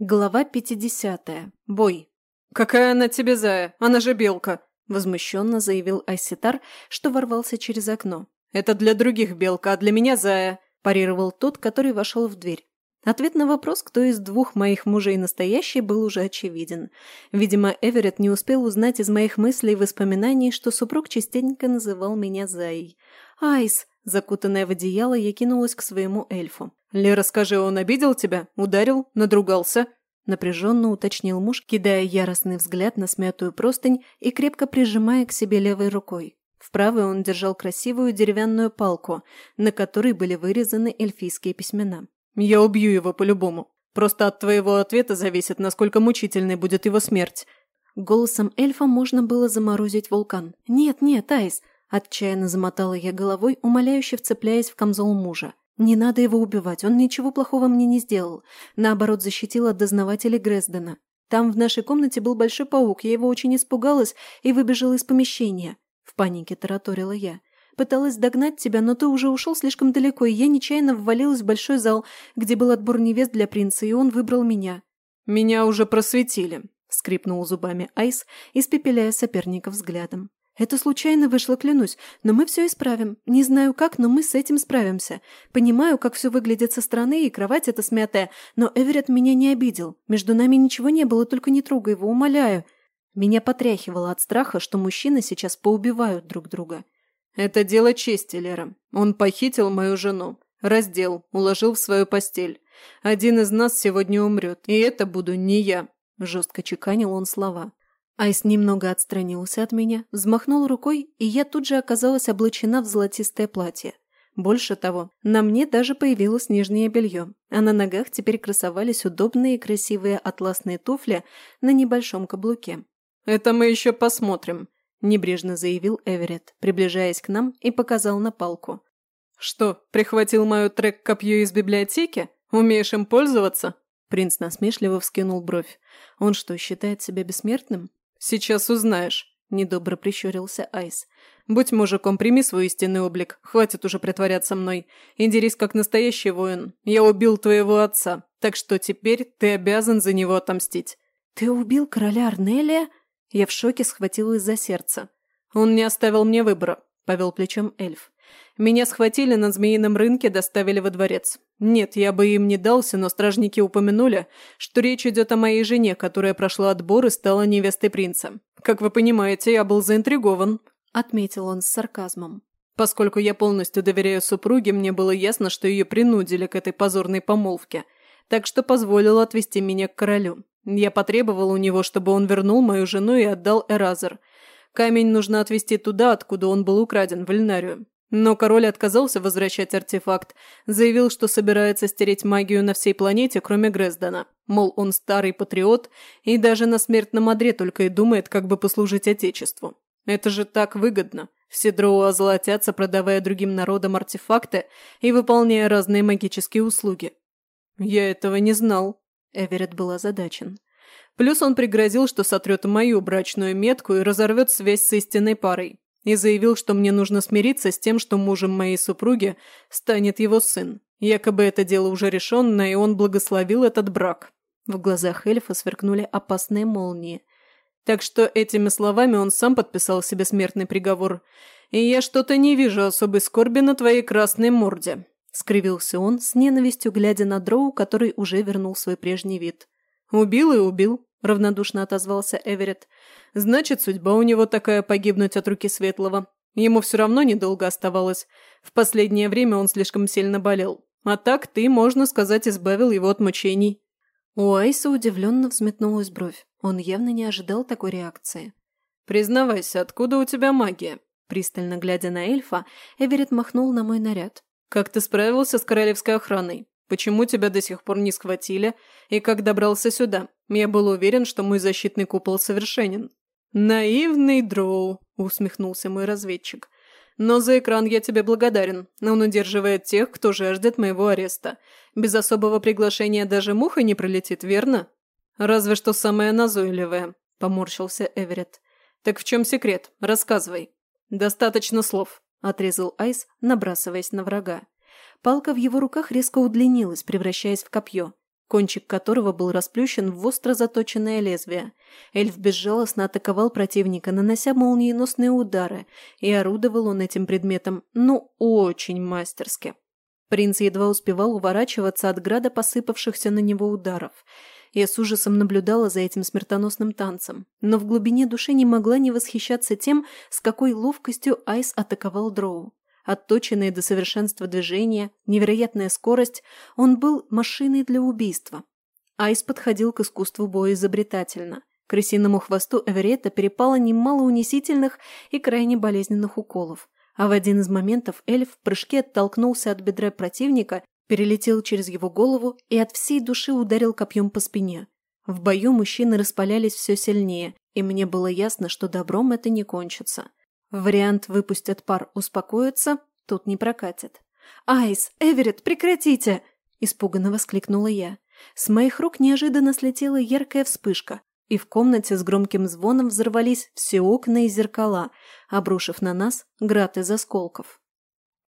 Глава 50. Бой. «Какая она тебе зая? Она же белка!» – возмущенно заявил Айситар, что ворвался через окно. «Это для других белка, а для меня зая!» – парировал тот, который вошел в дверь. Ответ на вопрос, кто из двух моих мужей настоящий, был уже очевиден. Видимо, Эверетт не успел узнать из моих мыслей и воспоминаний, что супруг частенько называл меня Заей. «Айс!» – закутанная в одеяло, я кинулась к своему эльфу. «Лера, скажи, он обидел тебя? Ударил? Надругался?» Напряженно уточнил муж, кидая яростный взгляд на смятую простынь и крепко прижимая к себе левой рукой. В правой он держал красивую деревянную палку, на которой были вырезаны эльфийские письмена. «Я убью его по-любому. Просто от твоего ответа зависит, насколько мучительной будет его смерть». Голосом эльфа можно было заморозить вулкан. «Нет, нет, Айс!» – отчаянно замотала я головой, умоляюще вцепляясь в камзол мужа. «Не надо его убивать, он ничего плохого мне не сделал. Наоборот, защитил от дознавателей Грездена. Там в нашей комнате был большой паук, я его очень испугалась и выбежала из помещения». В панике тараторила я. Пыталась догнать тебя, но ты уже ушел слишком далеко, и я нечаянно ввалилась в большой зал, где был отбор невест для принца, и он выбрал меня». «Меня уже просветили», — скрипнул зубами Айс, испепеляя соперника взглядом. «Это случайно вышло, клянусь, но мы все исправим. Не знаю как, но мы с этим справимся. Понимаю, как все выглядит со стороны, и кровать эта смятая, но Эверетт меня не обидел. Между нами ничего не было, только не трогай его, умоляю». Меня потряхивало от страха, что мужчины сейчас поубивают друг друга. «Это дело чести, Лера. Он похитил мою жену, раздел, уложил в свою постель. Один из нас сегодня умрет, и это буду не я», – жестко чеканил он слова. Айс немного отстранился от меня, взмахнул рукой, и я тут же оказалась облачена в золотистое платье. Больше того, на мне даже появилось нижнее белье, а на ногах теперь красовались удобные красивые атласные туфли на небольшом каблуке. «Это мы еще посмотрим», небрежно заявил Эверетт, приближаясь к нам и показал на палку. «Что, прихватил мою трек-копье из библиотеки? Умеешь им пользоваться?» Принц насмешливо вскинул бровь. «Он что, считает себя бессмертным?» «Сейчас узнаешь», – недобро прищурился Айс. «Будь мужиком, прими свой истинный облик. Хватит уже притворяться мной. И как настоящий воин. Я убил твоего отца, так что теперь ты обязан за него отомстить». «Ты убил короля Арнелия?» Я в шоке схватилась за сердце. «Он не оставил мне выбора», – повел плечом эльф. «Меня схватили на змеином рынке, доставили во дворец. Нет, я бы им не дался, но стражники упомянули, что речь идет о моей жене, которая прошла отбор и стала невестой принца. Как вы понимаете, я был заинтригован», – отметил он с сарказмом. Поскольку я полностью доверяю супруге, мне было ясно, что ее принудили к этой позорной помолвке, так что позволил отвести меня к королю. Я потребовал у него, чтобы он вернул мою жену и отдал Эразер. Камень нужно отвезти туда, откуда он был украден, в Эльнарию. Но король отказался возвращать артефакт, заявил, что собирается стереть магию на всей планете, кроме Грездена. Мол, он старый патриот и даже на смертном одре только и думает, как бы послужить Отечеству. Это же так выгодно. Все дроу озолотятся, продавая другим народам артефакты и выполняя разные магические услуги. Я этого не знал. Эверетт был озадачен. Плюс он пригрозил, что сотрет мою брачную метку и разорвет связь с истинной парой. И заявил, что мне нужно смириться с тем, что мужем моей супруги станет его сын. Якобы это дело уже решенное, и он благословил этот брак. В глазах эльфа сверкнули опасные молнии. Так что этими словами он сам подписал себе смертный приговор. И я что-то не вижу особой скорби на твоей красной морде. Скривился он, с ненавистью глядя на Дроу, который уже вернул свой прежний вид. «Убил и убил», – равнодушно отозвался Эверетт. «Значит, судьба у него такая погибнуть от руки Светлого. Ему все равно недолго оставалось. В последнее время он слишком сильно болел. А так ты, можно сказать, избавил его от мучений». У Айса удивленно взметнулась бровь. Он явно не ожидал такой реакции. «Признавайся, откуда у тебя магия?» Пристально глядя на эльфа, Эверетт махнул на мой наряд. «Как ты справился с королевской охраной? Почему тебя до сих пор не схватили? И как добрался сюда? Я был уверен, что мой защитный купол совершенен». «Наивный дроу», – усмехнулся мой разведчик. «Но за экран я тебе благодарен. Он удерживает тех, кто жаждет моего ареста. Без особого приглашения даже муха не пролетит, верно?» «Разве что самая назойливая», – поморщился Эверетт. «Так в чем секрет? Рассказывай». «Достаточно слов», отрезал Айс, набрасываясь на врага. Палка в его руках резко удлинилась, превращаясь в копье. кончик которого был расплющен в остро заточенное лезвие. Эльф безжалостно атаковал противника, нанося молниеносные удары, и орудовал он этим предметом, ну, очень мастерски. Принц едва успевал уворачиваться от града посыпавшихся на него ударов. Я с ужасом наблюдала за этим смертоносным танцем, но в глубине души не могла не восхищаться тем, с какой ловкостью Айс атаковал Дроу. Отточенные до совершенства движения, невероятная скорость, он был машиной для убийства. Айс подходил к искусству боя изобретательно. Крысиному хвосту Эверетта перепало немало унизительных и крайне болезненных уколов. А в один из моментов эльф в прыжке оттолкнулся от бедра противника, перелетел через его голову и от всей души ударил копьем по спине. В бою мужчины распалялись все сильнее, и мне было ясно, что добром это не кончится. Вариант «выпустят пар, успокоятся» тут не прокатит. «Айс! Эверетт, прекратите!» – испуганно воскликнула я. С моих рук неожиданно слетела яркая вспышка, и в комнате с громким звоном взорвались все окна и зеркала, обрушив на нас град из осколков.